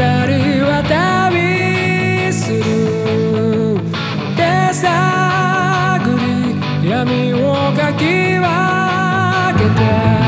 人は旅する手探り闇をかき分けて。